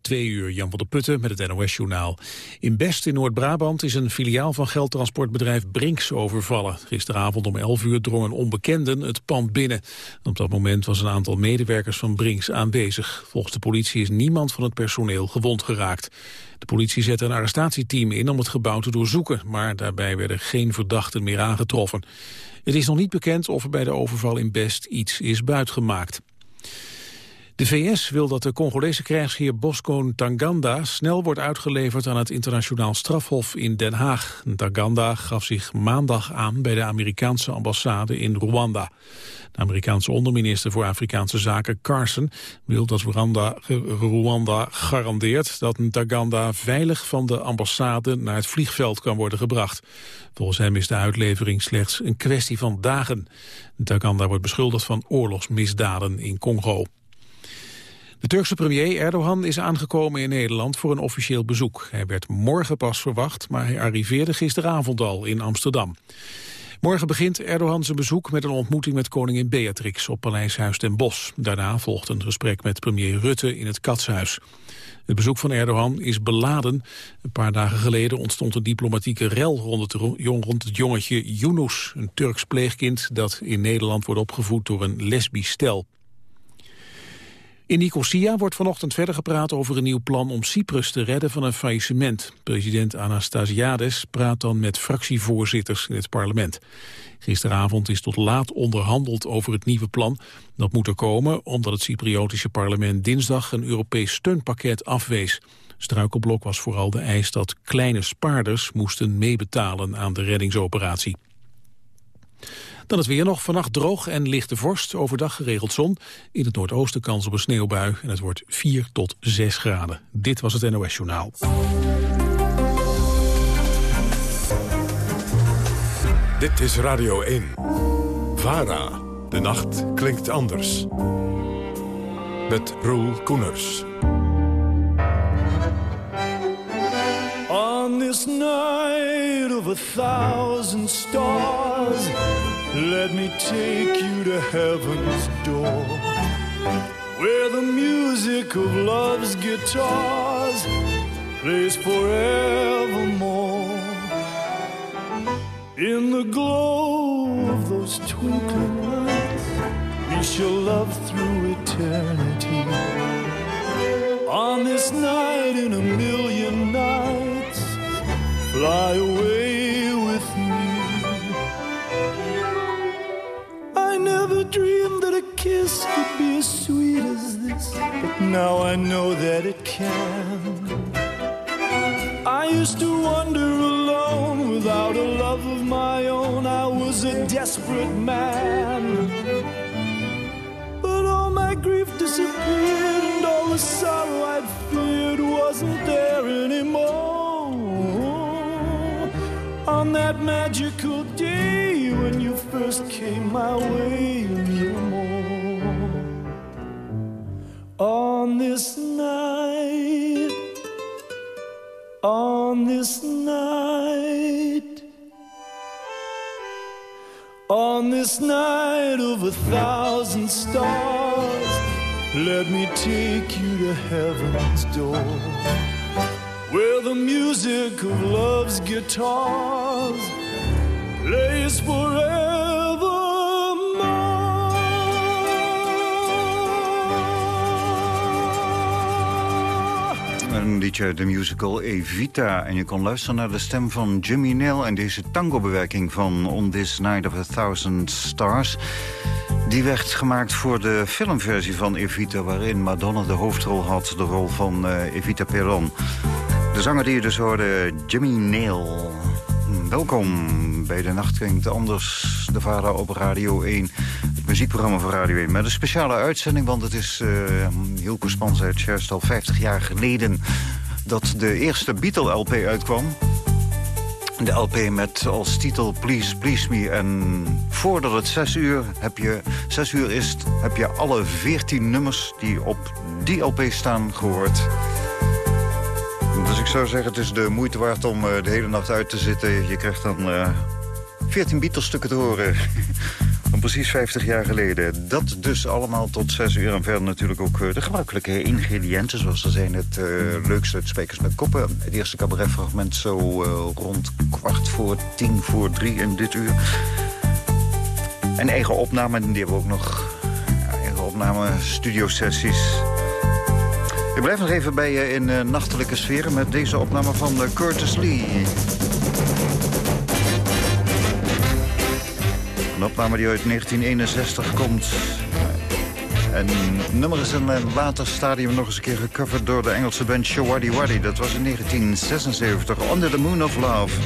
Twee uur, Jan van der Putten met het NOS-journaal. In Best in Noord-Brabant is een filiaal van geldtransportbedrijf Brinks overvallen. Gisteravond om 11 uur drong een onbekende het pand binnen. Op dat moment was een aantal medewerkers van Brinks aanwezig. Volgens de politie is niemand van het personeel gewond geraakt. De politie zette een arrestatieteam in om het gebouw te doorzoeken... maar daarbij werden geen verdachten meer aangetroffen. Het is nog niet bekend of er bij de overval in Best iets is buitgemaakt. De VS wil dat de Congolese krijgsheer Bosco Ntaganda snel wordt uitgeleverd aan het internationaal strafhof in Den Haag. Ntaganda gaf zich maandag aan bij de Amerikaanse ambassade in Rwanda. De Amerikaanse onderminister voor Afrikaanse Zaken Carson wil dat Rwanda, Rwanda garandeert dat Ntaganda veilig van de ambassade naar het vliegveld kan worden gebracht. Volgens hem is de uitlevering slechts een kwestie van dagen. Ntaganda wordt beschuldigd van oorlogsmisdaden in Congo. De Turkse premier Erdogan is aangekomen in Nederland voor een officieel bezoek. Hij werd morgen pas verwacht, maar hij arriveerde gisteravond al in Amsterdam. Morgen begint Erdogan zijn bezoek met een ontmoeting met koningin Beatrix op Paleishuis ten Bosch. Daarna volgt een gesprek met premier Rutte in het Katshuis. Het bezoek van Erdogan is beladen. Een paar dagen geleden ontstond een diplomatieke rel rond het, rond het jongetje Yunus, een Turks pleegkind dat in Nederland wordt opgevoed door een lesbisch stel. In Nicosia wordt vanochtend verder gepraat over een nieuw plan om Cyprus te redden van een faillissement. President Anastasiades praat dan met fractievoorzitters in het parlement. Gisteravond is tot laat onderhandeld over het nieuwe plan. Dat moet er komen omdat het Cypriotische parlement dinsdag een Europees steunpakket afwees. Struikelblok was vooral de eis dat kleine spaarders moesten meebetalen aan de reddingsoperatie. Dan het weer nog. Vannacht droog en lichte vorst. Overdag geregeld zon. In het noordoosten kans op een sneeuwbui. En het wordt 4 tot 6 graden. Dit was het NOS Journaal. Dit is Radio 1. VARA. De nacht klinkt anders. Met Roel Koeners. On this night of a thousand stars Let me take you to heaven's door Where the music of love's guitars Plays forevermore. In the glow of those twinkling lights We shall love through eternity. On this night in a million nights Fly away never dreamed that a kiss could be as sweet as this, but now I know that it can. I used to wander alone without a love of my own. I was a desperate man. But all my grief disappeared, and all the sorrow I'd feared wasn't there anymore. On that magical day first came my way, no more. On this night, on this night, on this night of a thousand stars, let me take you to heaven's door. Where the music of love's guitars plays forevermore. Een liedje, de musical Evita. En je kon luisteren naar de stem van Jimmy Nail... en deze tango-bewerking van On This Night of a Thousand Stars... Die werd gemaakt voor de filmversie van Evita... waarin Madonna de hoofdrol had, de rol van uh, Evita Perron. De zanger die je dus hoorde, Jimmy Nail. Welkom bij de Nacht Klinkt Anders, de vader op Radio 1. Muziekprogramma van Radio 1. Met een speciale uitzending, want het is heel Spans uit Scherst al 50 jaar geleden... dat de eerste Beatle-LP uitkwam. De LP met als titel Please Please Me. En voordat het 6 uur, heb je, 6 uur is, heb je alle 14 nummers die op die LP staan gehoord. Dus ik zou zeggen, het is de moeite waard om uh, de hele nacht uit te zitten. Je krijgt dan uh, 14 Beatles-stukken te horen. Van precies 50 jaar geleden. Dat dus allemaal tot 6 uur. En verder natuurlijk ook eh, de gebruikelijke ingrediënten. Zoals ze zijn het uh, leukste uit Spekers met Koppen. Het eerste cabaretfragment zo uh, rond kwart voor tien voor drie in dit uur. En eigen opname, die hebben we ook nog. Eigen opname, studiosessies. Ik blijf nog even bij je in nachtelijke sferen met deze opname van Curtis Lee. Een opname die uit 1961 komt. En het nummer is in een later stadium nog eens een keer gecoverd door de Engelse band Shawaddy Waddy. Dat was in 1976, Under the Moon of Love.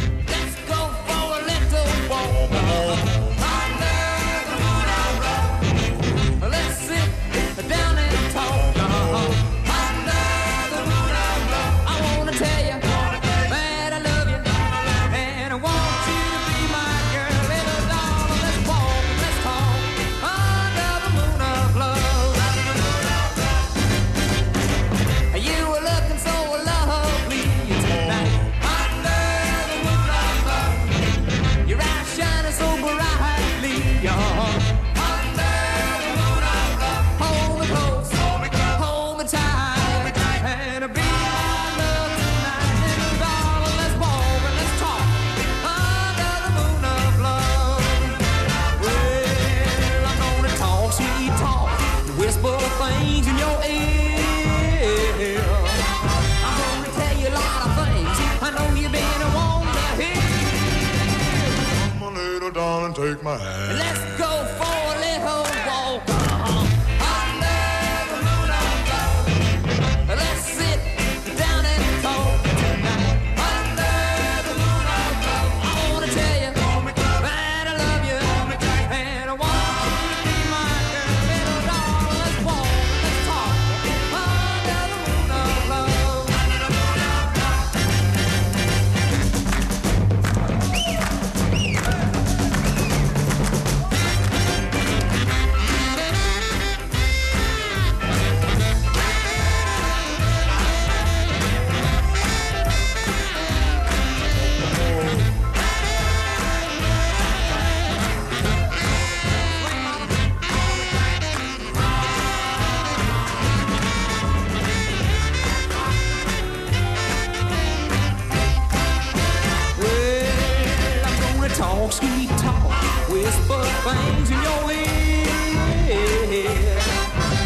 Sweet talk, whisper things in your ear.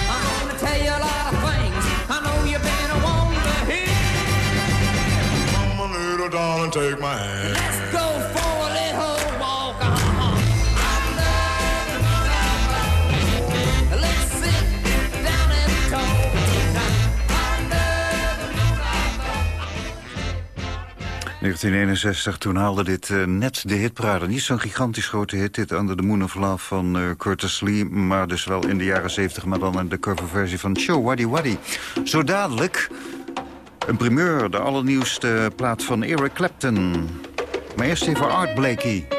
I'm gonna tell you a lot of things I know you've been wanting to hear. Come on, little darling, take my hand. 1961, toen haalde dit eh, net de hitparade. Niet zo'n gigantisch grote hit, dit Under the Moon of Love van eh, Curtis Lee... maar dus wel in de jaren 70, maar dan in de coverversie van Show Waddy Waddy. Zo dadelijk een primeur, de allernieuwste plaat van Eric Clapton. Maar eerst even Art Blakey.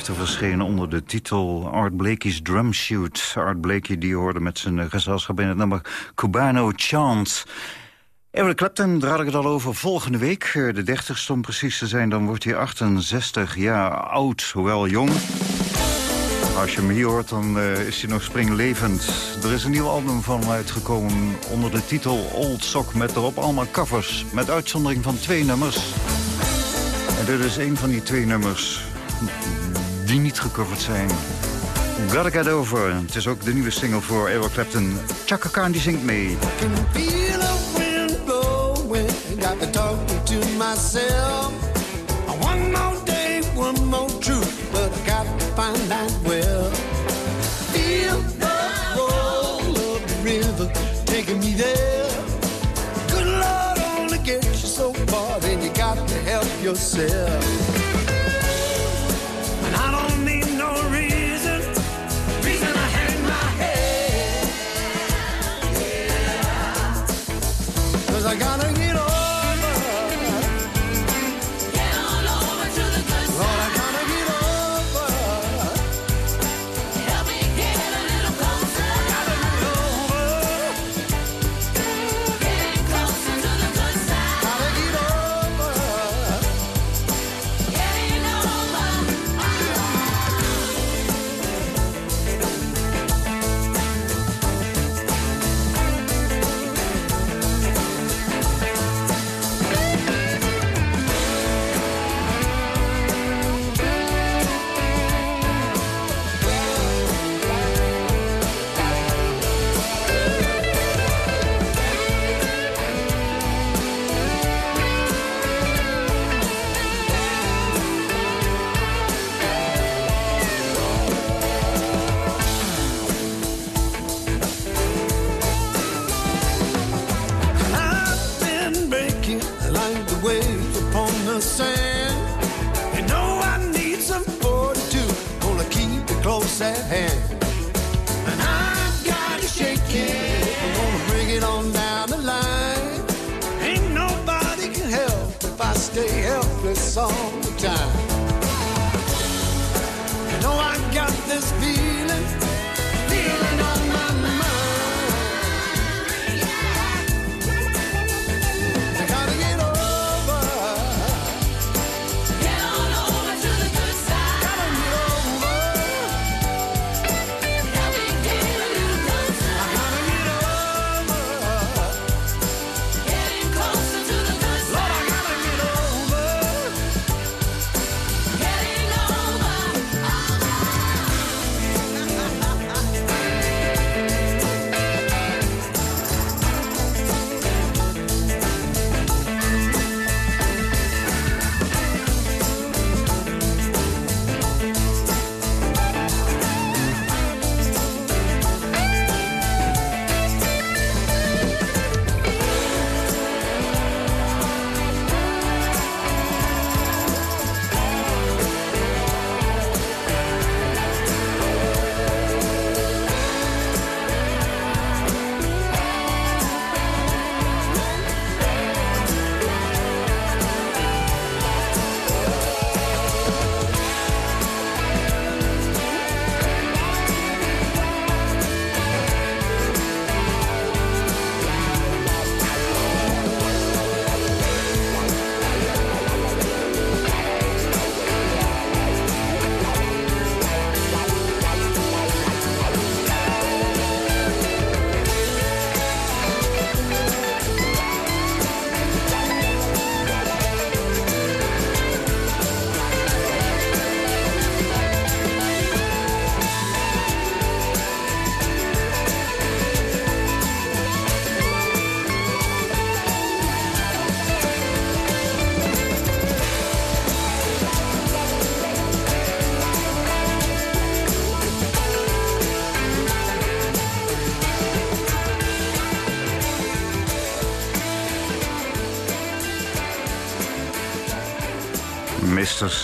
1957 verscheen onder de titel Art Blakey's Drum Shoot. Art Blakey die hoorde met zijn gezelschap in het nummer Cubano Chant. Eric Clapton, daar ik het al over volgende week. eh, De 30ste om precies te zijn, dan wordt hij 68 jaar oud, hoewel jong. Als je hem hier hoort, dan eh, is hij nog springlevend. Er is een nieuw album van hem uitgekomen onder de titel Old Sock... met erop allemaal covers, met uitzondering van twee nummers. En dit is een van die twee nummers die niet gecoverd zijn. Gotta Get Over. Het is ook de nieuwe single voor Eric Clapton. Chaka Khan die zingt mee. can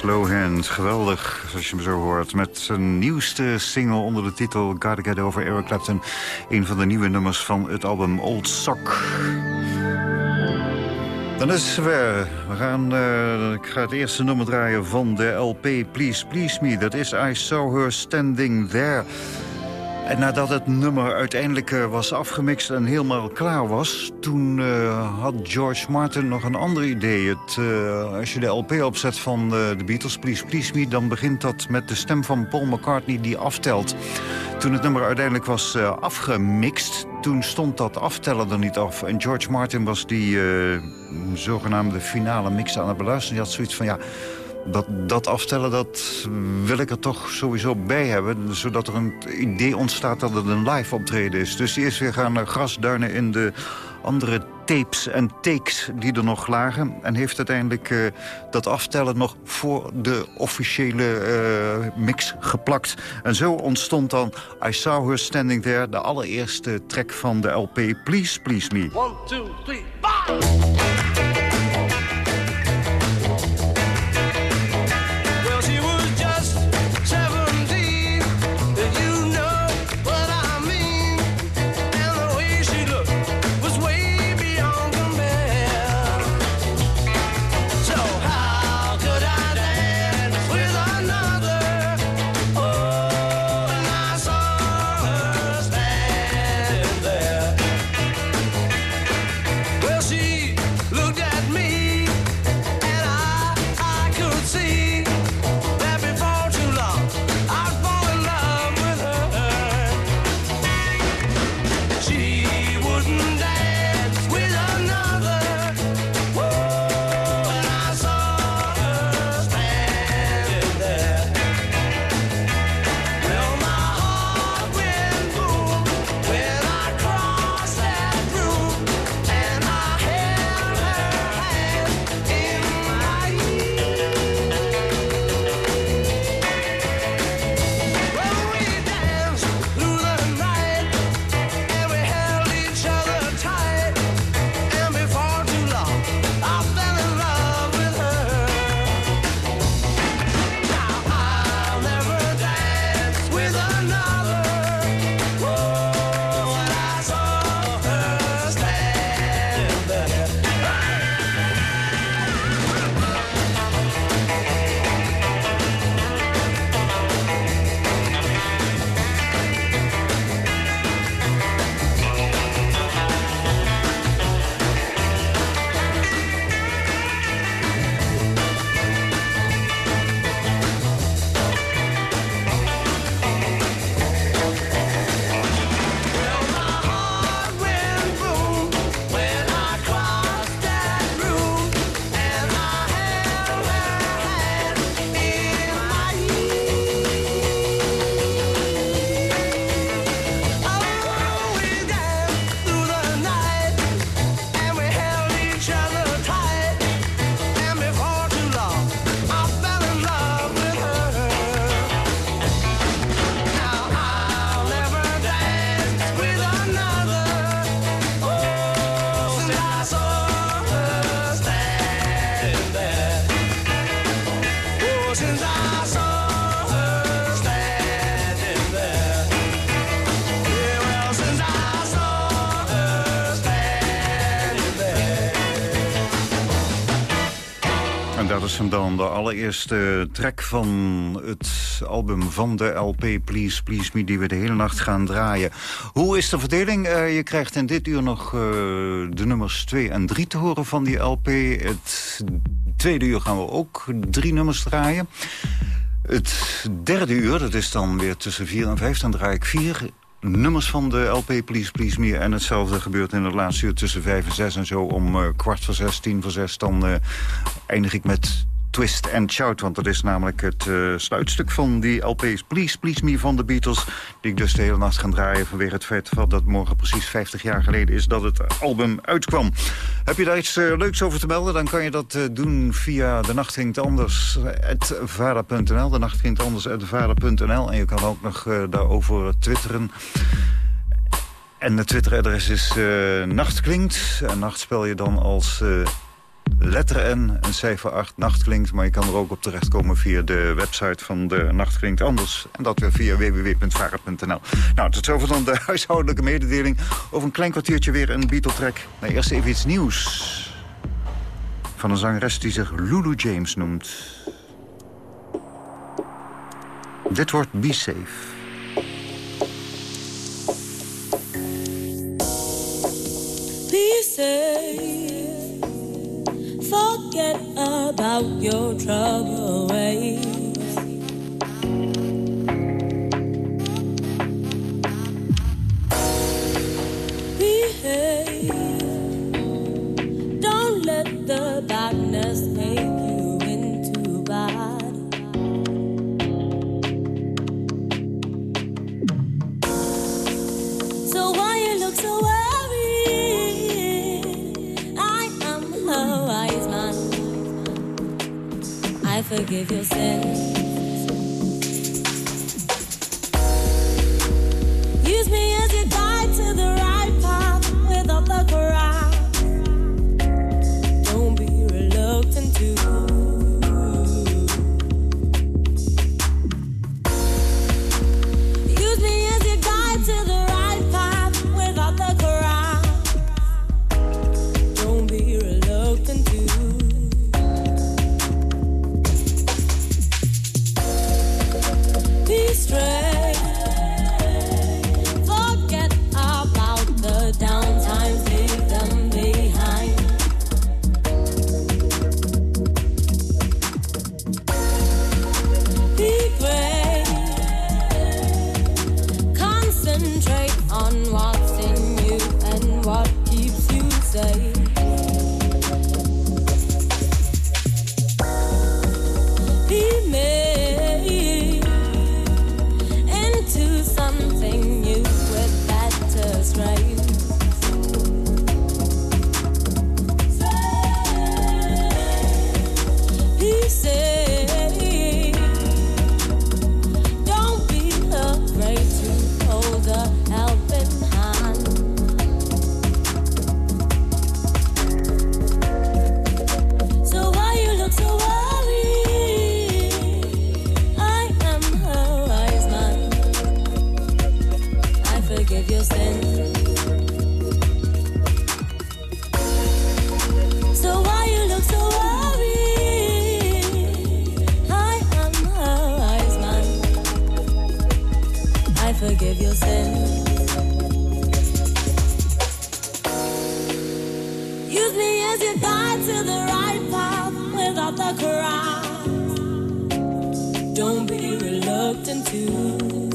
Mr. Slowhand, geweldig, zoals je hem zo hoort. Met zijn nieuwste single onder de titel Gotta Get Over Eric Clapton. Een van de nieuwe nummers van het album Old Sock. Dan is het zover. We gaan, uh, ik ga het eerste nummer draaien van de LP Please Please Me. Dat is I Saw Her Standing There. En nadat het nummer uiteindelijk uh, was afgemixt en helemaal klaar was... toen uh, had George Martin nog een ander idee. Het, als je de LP opzet van de Beatles, Please Please Me... dan begint dat met de stem van Paul McCartney die aftelt. Toen het nummer uiteindelijk was afgemixt toen stond dat aftellen er niet af. En George Martin was die uh, zogenaamde finale mix aan het beluisteren. Die had zoiets van, ja, dat, dat aftellen, dat wil ik er toch sowieso bij hebben. Zodat er een idee ontstaat dat het een live optreden is. Dus is weer gaan grasduinen in de andere tapes en takes die er nog lagen. En heeft uiteindelijk uh, dat aftellen nog voor de officiële uh, mix geplakt. En zo ontstond dan I Saw Her Standing There... de allereerste track van de LP Please Please Me. One, two, three, dan de allereerste track van het album van de LP Please Please Me... die we de hele nacht gaan draaien. Hoe is de verdeling? Uh, je krijgt in dit uur nog uh, de nummers 2 en 3 te horen van die LP. Het tweede uur gaan we ook drie nummers draaien. Het derde uur, dat is dan weer tussen 4 en 5, dan draai ik vier nummers van de LP Please Please Me. En hetzelfde gebeurt in het laatste uur tussen 5 en 6 en zo. Om uh, kwart voor 6, tien voor 6, dan uh, eindig ik met Twist and Shout. Want dat is namelijk het uh, sluitstuk van die LP's Please Please Me van de Beatles. Die ik dus de hele nacht ga draaien vanwege het feit dat morgen precies 50 jaar geleden is dat het album uitkwam. Heb je daar iets uh, leuks over te melden? Dan kan je dat uh, doen via de nacht ging anders. De nacht anders. En je kan ook nog daarover twitteren. En het Twitteradres is uh, Nachtklinkt. En nacht spel je dan als letter N, een cijfer 8, Nacht klinkt. Maar je kan er ook op terechtkomen via de website van de Nacht klinkt anders. En dat weer via www.varen.nl. Nou, tot zover dan de huishoudelijke mededeling. Over een klein kwartiertje weer een Beatle-track. Maar eerst even iets nieuws. Van een zangeres die zich Lulu James noemt. Dit wordt Be Safe. Be safe. Forget about your trouble ways. Behave. Don't let the darkness make you forgive your sins. Use me as your forgive your sin. So why you look so worried? I am a wise man. I forgive your sin. Don't be reluctant to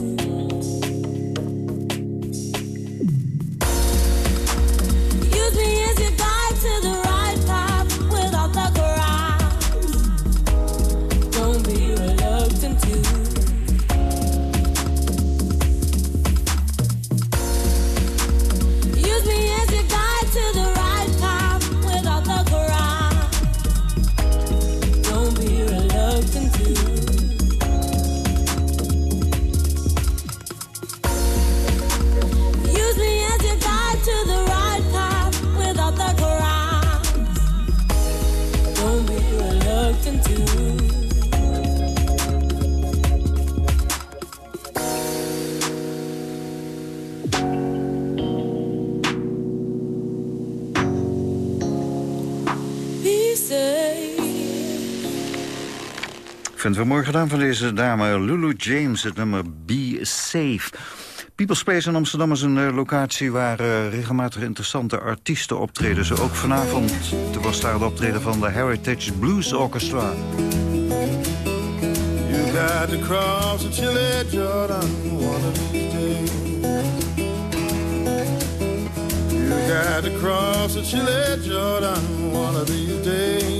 Mooi gedaan van deze dame Lulu James, het nummer Be Safe. People Space in Amsterdam is een eh, locatie waar eh, regelmatig interessante artiesten optreden. Zo ook vanavond was daar het optreden van de Heritage Blues Orchestra. You got to cross the Jordan one of these days. You got to cross the Jordan one of these days.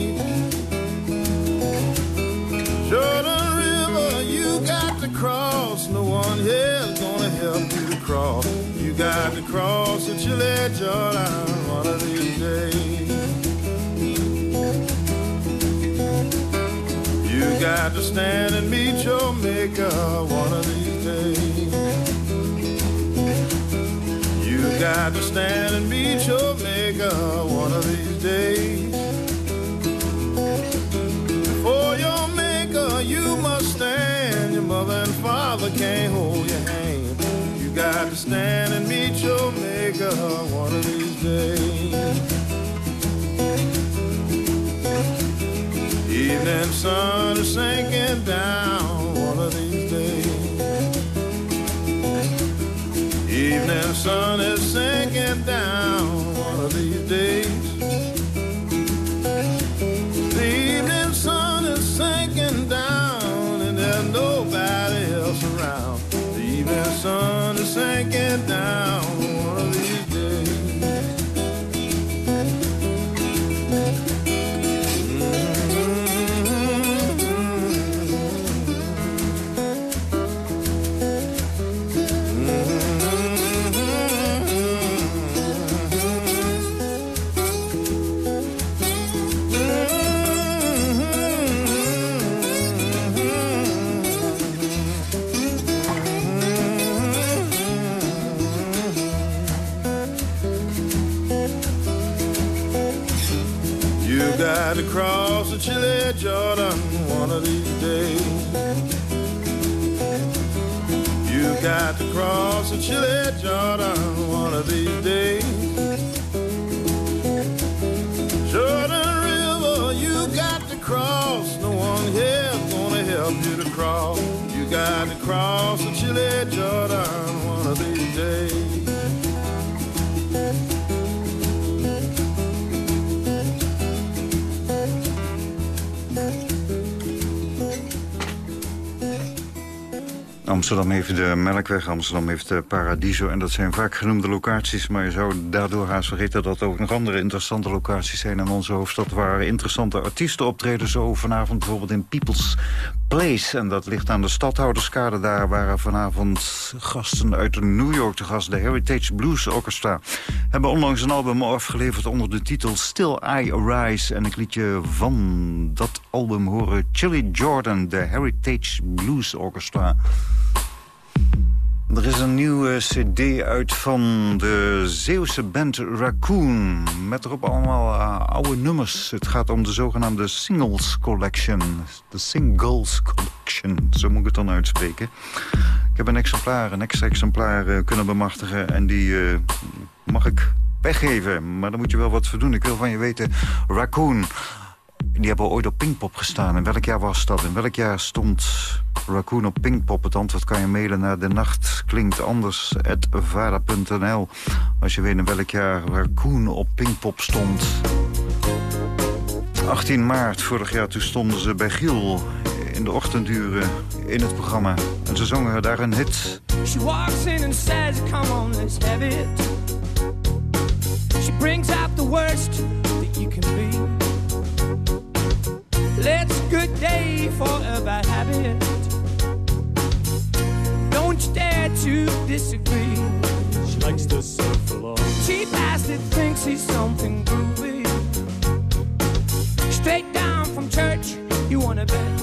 Chile Jordan one of these days. You got to stand and meet your maker one of these days. You got to stand and meet your maker one of these days. For your maker, you must stand. Your mother and father can't hold your hand. You got to stand and meet your maker one of these days. evening sun is sinking down one of these days. Evening sun is sinking down one of these days. The evening sun is sinking down and there's nobody else around. Evening sun is sinking down got to cross the Chile Jordan one of these days. Jordan River, you got to cross. No one here's gonna help you to cross. You got to cross the Chile Jordan Amsterdam heeft de Melkweg, Amsterdam heeft de Paradiso... en dat zijn vaak genoemde locaties... maar je zou daardoor haast vergeten dat er ook nog andere interessante locaties zijn... in onze hoofdstad waar interessante artiesten optreden. Zo vanavond bijvoorbeeld in People's Place. En dat ligt aan de Stadhouderskade. Daar waren vanavond gasten uit New York te gast. De Heritage Blues Orchestra hebben onlangs een album afgeleverd... onder de titel Still I Arise. En ik liet je van dat album horen Chili Jordan, de Heritage Blues Orchestra. Er is een nieuwe cd uit van de Zeeuwse band Raccoon. Met erop allemaal uh, oude nummers. Het gaat om de zogenaamde Singles Collection. De Singles Collection, zo moet ik het dan uitspreken. Ik heb een exemplaar, een extra exemplaar uh, kunnen bemachtigen. En die uh, mag ik weggeven. Maar daar moet je wel wat voor doen. Ik wil van je weten, Raccoon... Die hebben ooit op Pinkpop gestaan. In welk jaar was dat? In welk jaar stond Raccoon op Pinkpop? Het antwoord kan je mailen naar de nacht klinkt anders vara.nl. Als je weet in welk jaar Raccoon op Pinkpop stond. 18 maart vorig jaar, toen stonden ze bij Giel in de ochtenduren in het programma. En ze zongen daar een hit. She walks in and says, come on, let's have it. She brings out the worst disagree. She likes to surf along. Cheap bastard thinks he's something groovy. Straight down from church, you wanna bet.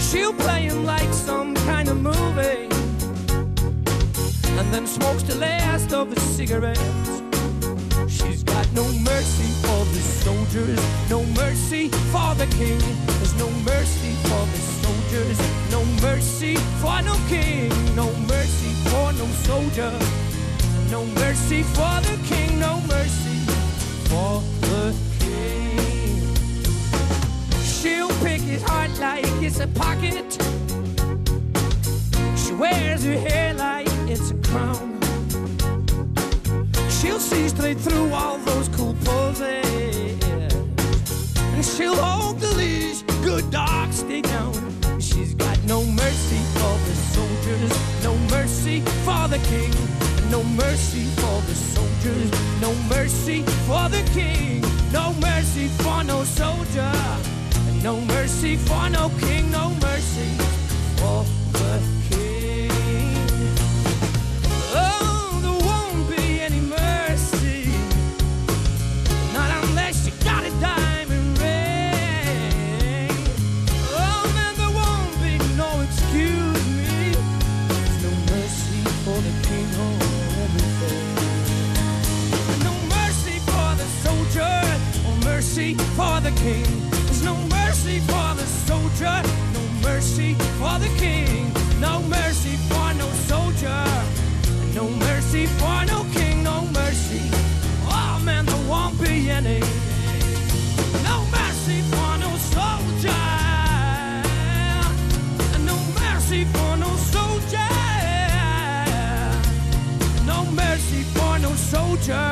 She'll play him like some kind of movie. And then smokes the last of his cigarettes. She's got no mercy for the soldiers, no mercy for the king. There's no mercy for the soldiers, no mercy for no king, no mercy for no soldier, no mercy for the king, no mercy for the king. She'll pick his heart like it's a pocket. She wears her hair like it's a crown. She'll see straight through all those cool poses. And she'll hold the leash, good dog, stay down. Mercy for the soldiers, no mercy for the king. No mercy for the soldiers, no mercy for the king. No mercy for no soldier, no mercy for no king, no mercy king. There's no mercy for the soldier, no mercy for the king. No mercy for no soldier, no mercy for no king, no mercy. Oh man, there won't be any. No mercy for no soldier, no mercy for no soldier. No mercy for no soldier,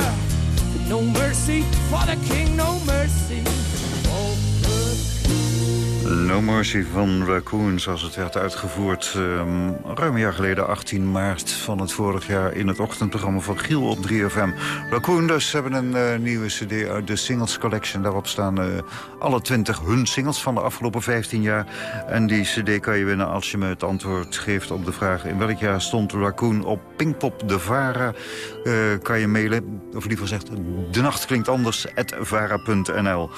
no mercy for the king, no mercy. No Mercy van Raccoon, zoals het werd uitgevoerd ehm, ruim een jaar geleden, 18 maart van het vorig jaar... in het ochtendprogramma van Giel op 3FM. Raccoon dus hebben een eh, nieuwe cd uit de Singles Collection. Daarop staan eh, alle 20 hun singles van de afgelopen 15 jaar. En die cd kan je winnen als je me het antwoord geeft op de vraag... in welk jaar stond Raccoon op Pinkpop de Vara... Eh, kan je mailen, of liever gezegd, de nacht klinkt anders, at vara.nl.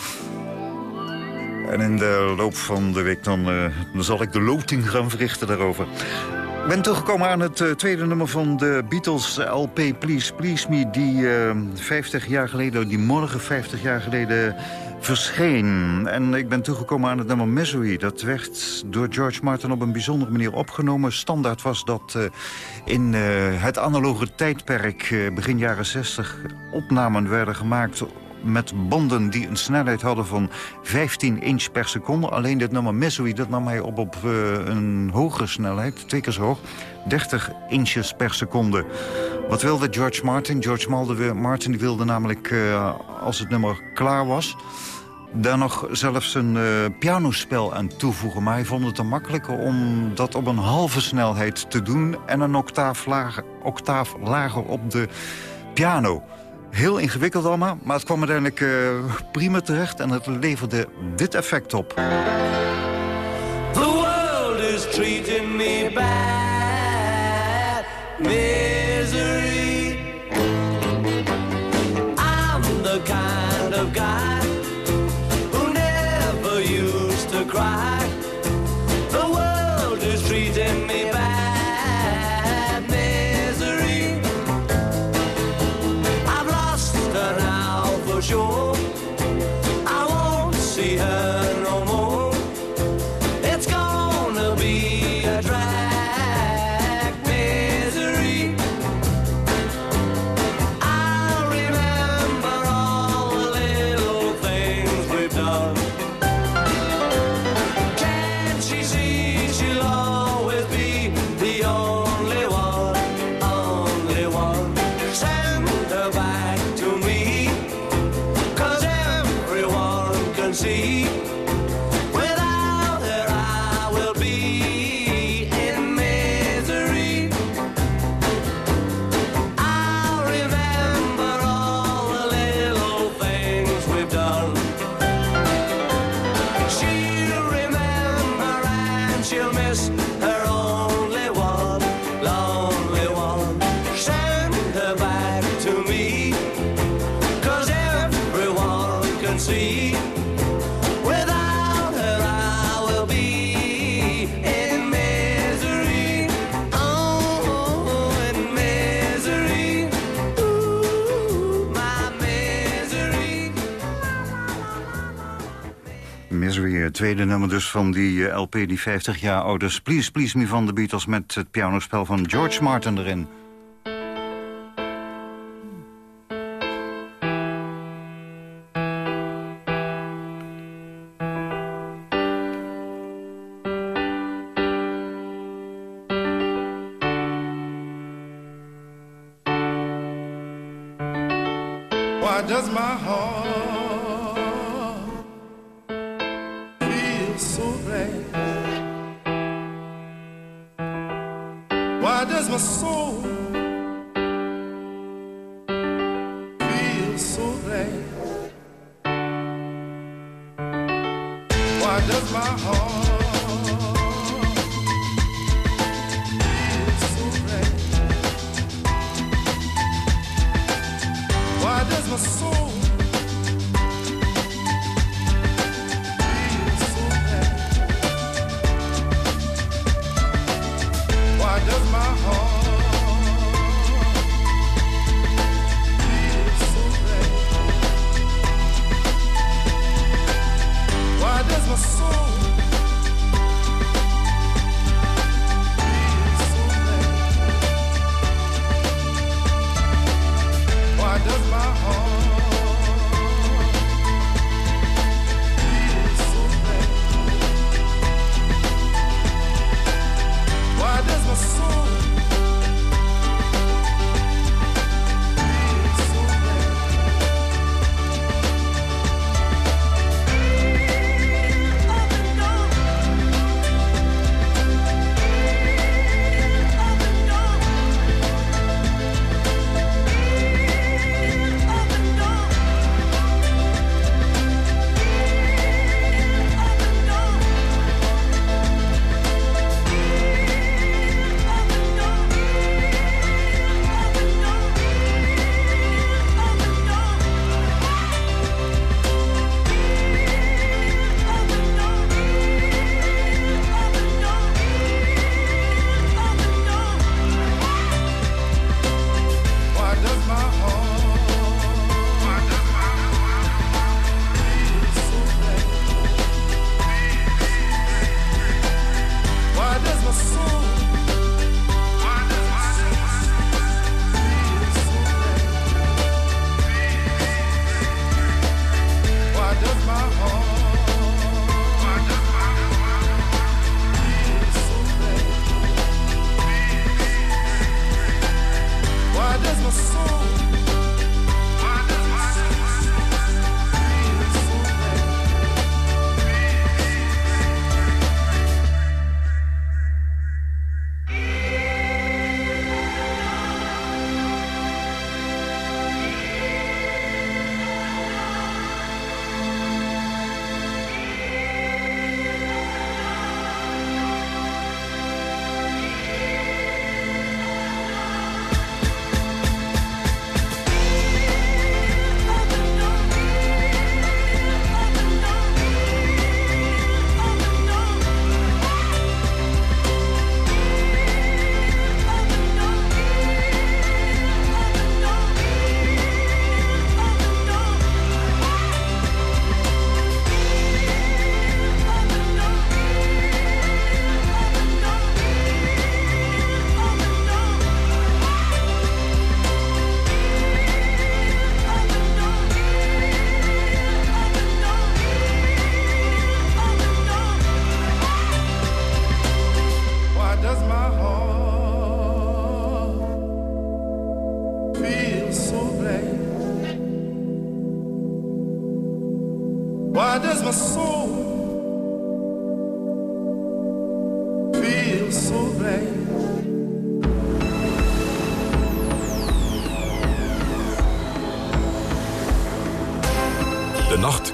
En in de loop van de week dan, eh, zal ik de loting gaan verrichten daarover. Ik ben toegekomen aan het eh, tweede nummer van de Beatles LP Please Please Me... die eh, 50 jaar geleden, die morgen 50 jaar geleden verscheen. En ik ben toegekomen aan het nummer Misery. Dat werd door George Martin op een bijzondere manier opgenomen. Standaard was dat in het analoge tijdperk, begin jaren 60... opnamen werden gemaakt met banden die een snelheid hadden van 15 inch per seconde. Alleen dit nummer Misery, dat nam hij op op eh, een hogere snelheid, twee keer zo hoog. 30 inches per seconde. Wat wilde George Martin? George Martin wilde namelijk, eh, als het nummer klaar was... daar nog zelfs een eh, pianospel aan toevoegen. Maar hij vond het te makkelijker om dat op een halve snelheid te doen... en een octaaf lager, octaaf lager op de piano. Heel ingewikkeld allemaal, maar het kwam uiteindelijk eh, prima terecht... en het leverde dit effect op. The world is treating me bad. Tweede nummer dus van die eh, LP die 50 jaar oud is. Please, Please Me van de Beatles met het pianospel van George Martin erin.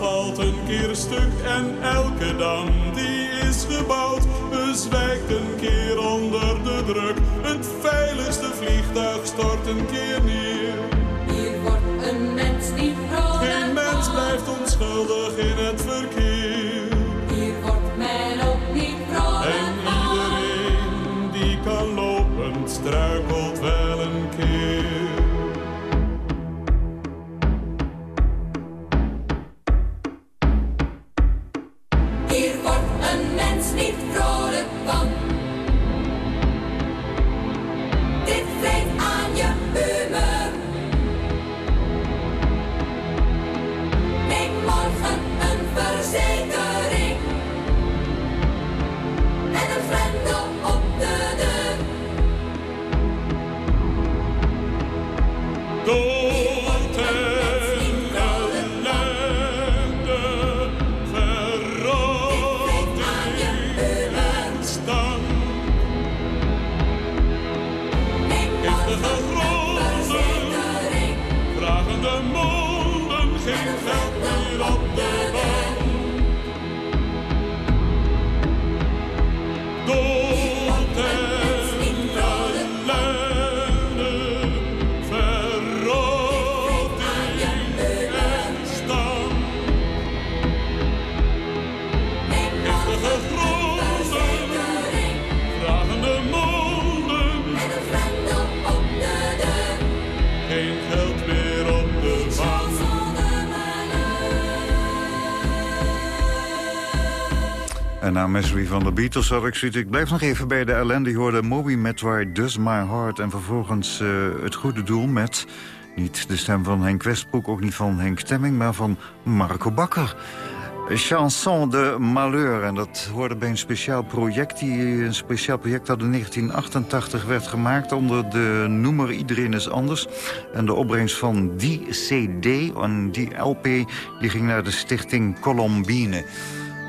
valt een keer stuk en elke dam die is gebouwd bezwijkt een keer onder de druk. Het veiligste vliegtuig stort een keer neer. Hier wordt een mens niet vrolijk. Geen mens blijft onschuldig in het En na Misery van de Beatles had ik zoiets... ik blijf nog even bij de ellende. Je hoorde Moby met Does My Heart... en vervolgens eh, het goede doel met... niet de stem van Henk Westbroek, ook niet van Henk Stemming... maar van Marco Bakker. Chanson de Malheur. En dat hoorde bij een speciaal project... die een speciaal project dat in 1988 werd gemaakt... onder de noemer Iedereen is Anders. En de opbrengst van die cd en die LP... die ging naar de stichting Colombine...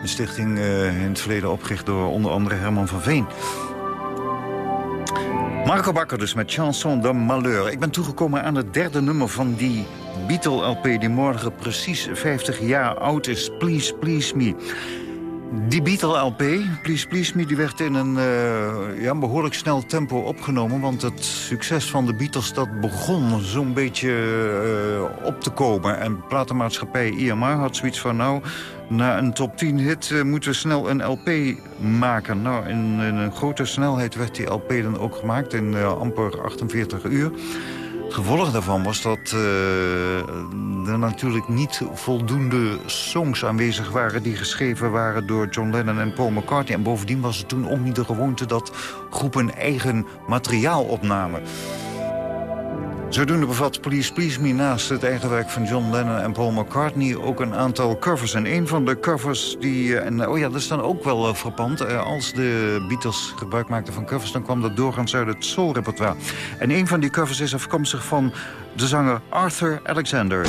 Een stichting uh, in het verleden opgericht door onder andere Herman van Veen. Marco Bakker dus met Chanson de Malheur. Ik ben toegekomen aan het derde nummer van die Beatle-LP... die morgen precies 50 jaar oud is. Please, Please Me. Die Beatle-LP, Please Please Me, die werd in een uh, ja, behoorlijk snel tempo opgenomen. Want het succes van de Beatles dat begon zo'n beetje uh, op te komen. En platenmaatschappij IMA had zoiets van... nou, na een top 10 hit uh, moeten we snel een LP maken. Nou, in, een grote snelheid werd die LP dan ook gemaakt in amper 48 uur. Het gevolg daarvan was dat uh, er natuurlijk niet voldoende songs aanwezig waren... die geschreven waren door John Lennon en Paul McCartney. En bovendien was het toen ook niet de gewoonte dat groepen eigen materiaal opnamen. Zodoende bevat Please Please Me naast het eigen werk van John Lennon en Paul McCartney ook een aantal covers. En een van de covers die... En, oh ja, dat is dan ook wel uh, als de Beatles gebruik maakten van covers, dan kwam dat doorgaans uit het soul-repertoire. En een van die covers is afkomstig van de zanger Arthur Alexander.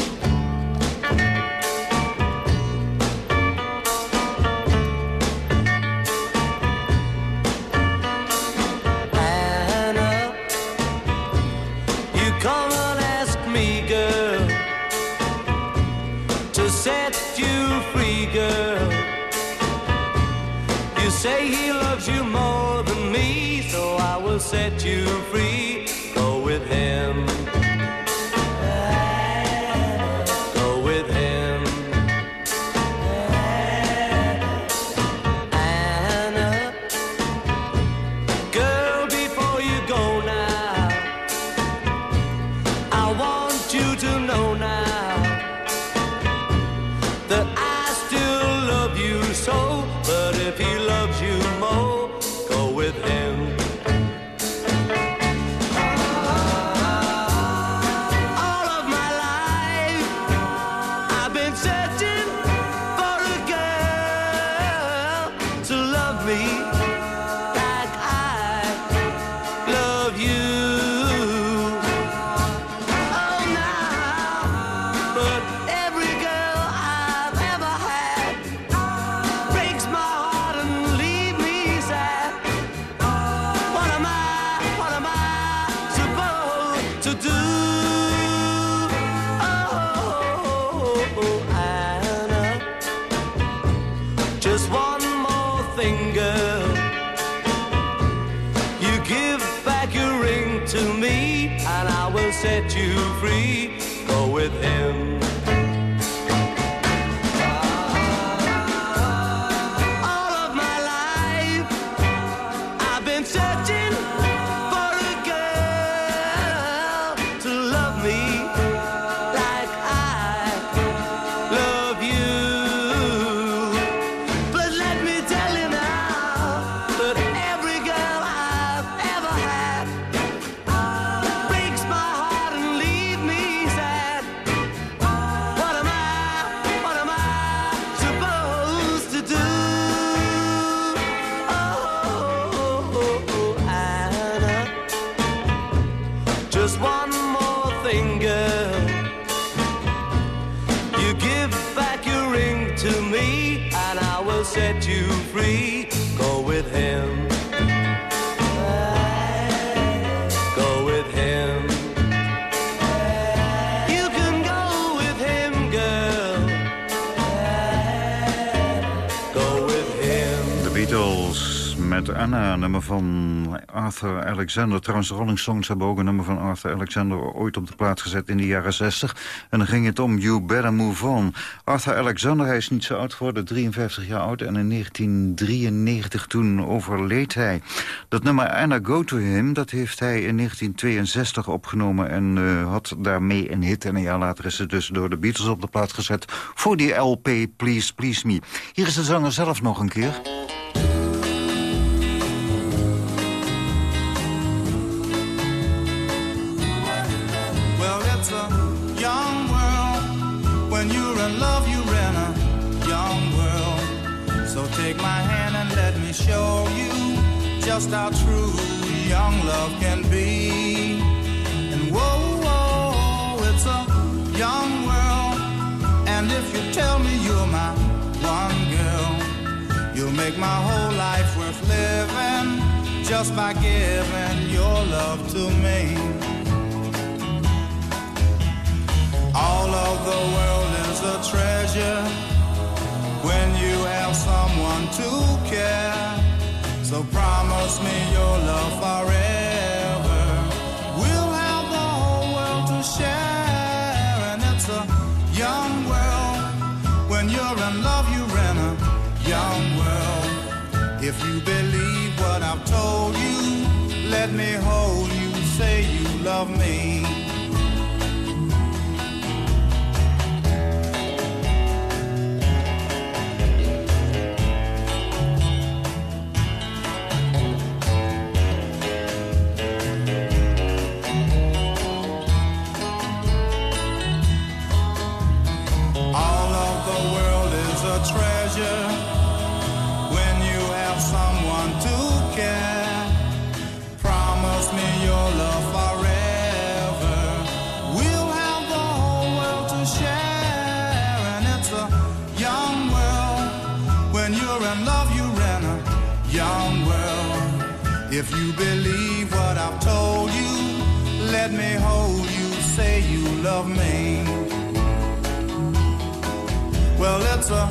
And I will set you free. Go with him. Anna, nummer van Arthur Alexander. Trouwens, de Rolling Stones hebben ook een nummer van Arthur Alexander... ooit op de plaats gezet in de jaren 60. En dan ging het om You Better Move On. Arthur Alexander, hij is niet zo oud geworden, 53 jaar oud... en in 1993 toen overleed hij. Dat nummer Anna Go To Him, dat heeft hij in 1962 opgenomen... en uh, had daarmee een hit. En een jaar later is het dus door de Beatles op de plaats gezet... voor die LP Please Please Me. Hier is de zanger zelf nog een keer... take my hand and let me show you just how true young love can be. And whoa, whoa, it's a young world. And if you tell me you're my one girl, you'll make my whole life worth living just by giving your love to me. All of the world is a treasure when you have someone to care. So promise me your love forever. We'll have the whole world to share, and it's a young world. When you're in love, you're in a young world. If you believe what I've told you, let me hold you, say you love me. If you believe what I've told you, let me hold you, say you love me. Well, it's a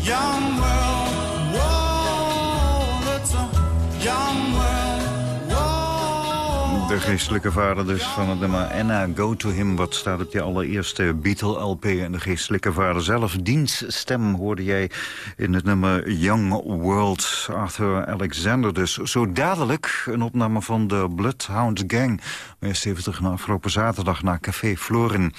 young geestelijke vader dus van het nummer Anna Go To Him... wat staat op die allereerste Beatle-LP. En de geestelijke vader zelf, diens stem hoorde jij in het nummer Young World. Arthur Alexander dus. Zo dadelijk een opname van de Bloodhound Gang. We eerst even terug naar afgelopen zaterdag naar Café Florin.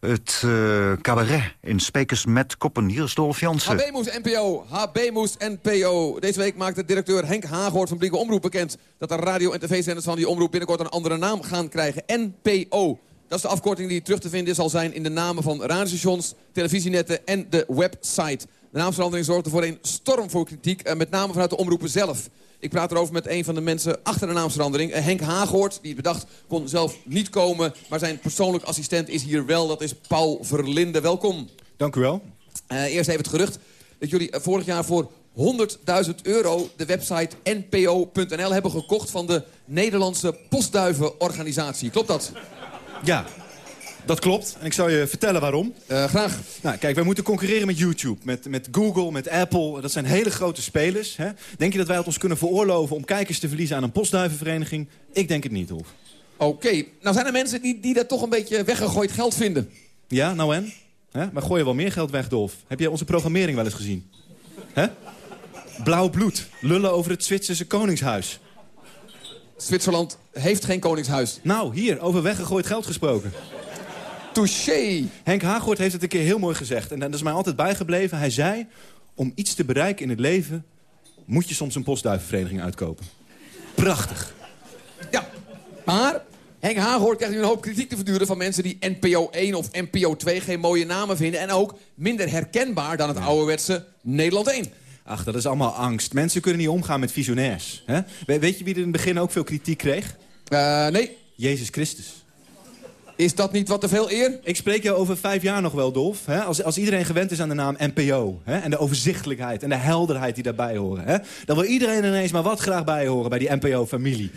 Het uh, cabaret in Spekers met Koppen. Hier is Dolf Jansen. HB Moes NPO, HB Moes NPO. Deze week maakte directeur Henk Hagoort van Blieke Omroep bekend... dat de radio- en tv-zenders van die omroep binnenkort een andere naam gaan krijgen. NPO. Dat is de afkorting die terug te vinden zal zijn in de namen van radiostations, televisienetten en de website. De naamsverandering zorgde voor een storm voor kritiek, eh, met name vanuit de omroepen zelf. Ik praat erover met een van de mensen achter de naamsverandering. Eh, Henk Hagoort, die het bedacht, kon zelf niet komen. Maar zijn persoonlijk assistent is hier wel. Dat is Paul Verlinde. Welkom. Dank u wel. Uh, eerst even het gerucht dat jullie uh, vorig jaar voor 100.000 euro de website npo.nl hebben gekocht van de Nederlandse postduivenorganisatie. Klopt dat? Ja, dat klopt. En ik zal je vertellen waarom. Uh, graag. Nou, kijk, wij moeten concurreren met YouTube, met, met Google, met Apple. Dat zijn hele grote spelers. Hè? Denk je dat wij het ons kunnen veroorloven om kijkers te verliezen aan een postduivenvereniging? Ik denk het niet, Hof. Oké. Okay. Nou zijn er mensen die, die dat toch een beetje weggegooid geld vinden. Ja, nou en? Hè? Maar gooi je wel meer geld weg, Dolf. Heb jij onze programmering wel eens gezien? Hè? Blauw bloed. Lullen over het Zwitserse koningshuis. Zwitserland heeft geen koningshuis. Nou, hier, over weggegooid geld gesproken. Touché. Henk Hagoort heeft het een keer heel mooi gezegd. En dat is mij altijd bijgebleven. Hij zei, om iets te bereiken in het leven... moet je soms een postduivenvereniging uitkopen. Prachtig. Ja, maar Henk Hagoort krijgt nu een hoop kritiek te verduren... van mensen die NPO 1 of NPO 2 geen mooie namen vinden... en ook minder herkenbaar dan het ouderwetse Nederland 1. Ach, dat is allemaal angst. Mensen kunnen niet omgaan met visionairs. Hè? Weet je wie er in het begin ook veel kritiek kreeg? Uh, nee. Jezus Christus. Is dat niet wat te veel eer? Ik spreek jou over vijf jaar nog wel, Dolf. Hè? Als, als iedereen gewend is aan de naam NPO... Hè? en de overzichtelijkheid en de helderheid die daarbij horen... Hè? dan wil iedereen ineens maar wat graag bij horen bij die NPO-familie.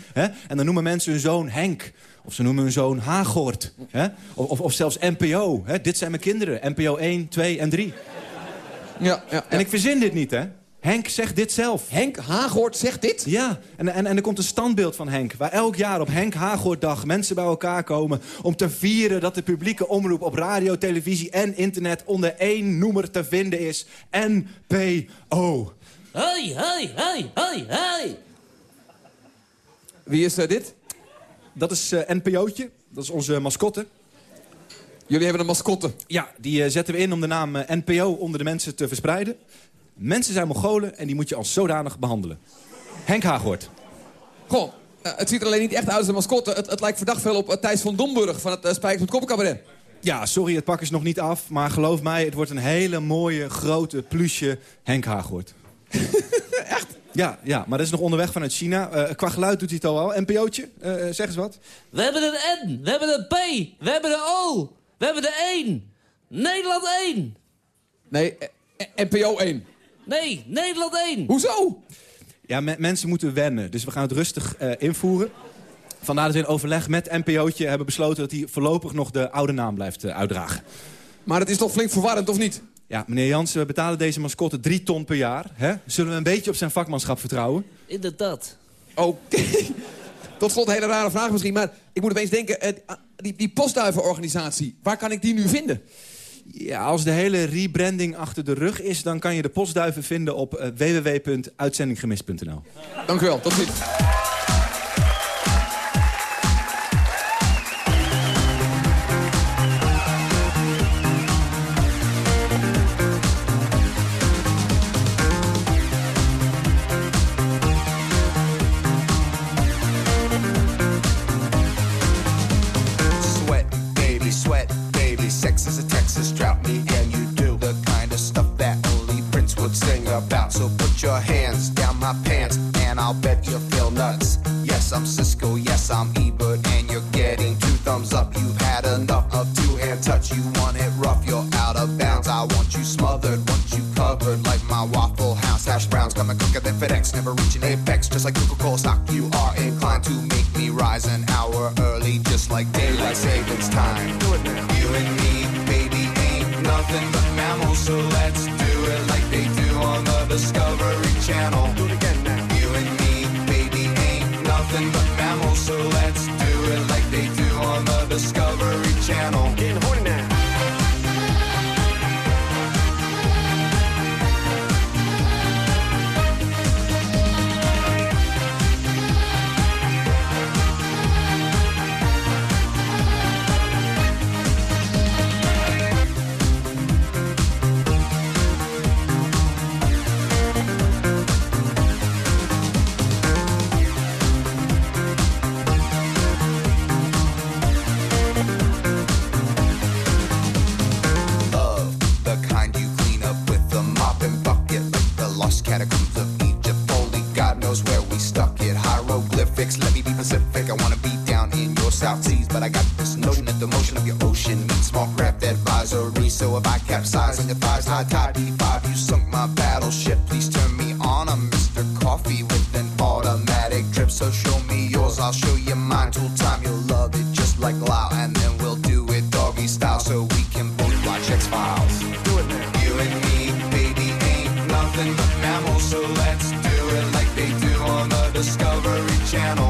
En dan noemen mensen hun zoon Henk... Of ze noemen hun zoon Hagort. Hè? Of, of, of zelfs NPO. Hè? Dit zijn mijn kinderen. NPO 1, 2 en 3. Ja, ja, En ik verzin dit niet, hè? Henk zegt dit zelf. Henk Hagoort zegt dit? Ja, en, en, en er komt een standbeeld van Henk... waar elk jaar op Henk Hagoortdag mensen bij elkaar komen... om te vieren dat de publieke omroep op radio, televisie en internet... onder één noemer te vinden is. NPO. Hoi, hoi, hoi, hoi, hoi. Wie is eh, dit? Dat is eh NPO'tje. Dat is onze mascotte. Jullie hebben een mascotte. Ja, die eh, zetten we in om de naam NPO onder de mensen te verspreiden. Mensen zijn Mongolen en die moet je als zodanig behandelen. Henk Hagoort. Goh, eh, het ziet er alleen niet echt uit als een mascotte. Het, het lijkt verdacht veel op eh, Thijs van Domburg van het uh, Spijkers met Koppencabaret. Ja, sorry, het pak is nog niet af. Maar geloof mij, het wordt een hele mooie, grote, plusje Henk Hagoort. Echt? Ja, ja, maar dat is nog onderweg vanuit China. Eh, qua geluid doet hij het al wel. NPO'tje, eh, zeg eens wat. We hebben een N, we hebben een P, we hebben een O, we hebben de 1. Nederland 1. Nee, eh, eh, NPO 1. Nee, Nederland 1. Hoezo? Ja, me- mensen moeten wennen. Dus we gaan het rustig eh, invoeren. Vandaar dat we in overleg met NPO'tje hebben besloten... dat hij voorlopig nog de oude naam blijft eh, uitdragen. Maar het is toch flink verwarrend, of niet? Ja, meneer Jansen, we betalen deze mascotte drie ton per jaar. Hè? Zullen we een beetje op zijn vakmanschap vertrouwen? Inderdaad. Oké. Tot slot een hele rare vraag misschien, maar ik moet opeens denken... eh, die, die postduivenorganisatie, waar kan ik die nu vinden? Ja, als de hele rebranding achter de rug is... dan kan je de postduiven vinden op eh, www.uitzendinggemist.nl. Dank u wel, tot ziens. Like catacombs of Egypt. Only God knows where we stuck it. Hieroglyphics, let me be Pacific. I wanna be down in your South Seas, but I got this notion that the motion of your ocean means small craft advisory. So if I capsize on your thighs, high tide P5, you sunk my battleship. Please turn me on. I'm Mr. Coffee with an automatic drip. So show me yours, I'll show you mine. Tool so let's do it like they do on the Discovery Channel.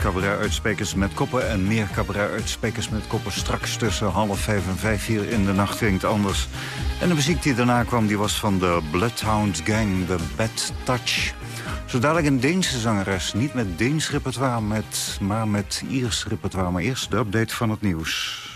Cabaret-uitsprekers met koppen... en meer cabaret-uitsprekers met koppen straks tussen half vijf en vijf hier in de nacht klinkt anders. En de muziek die daarna kwam, die was van de Bloodhound Gang, de Bad Touch. Zo dadelijk een Deense zangeres, niet met Deens repertoire, met, maar met Iers repertoire. Maar eerst de update van het nieuws.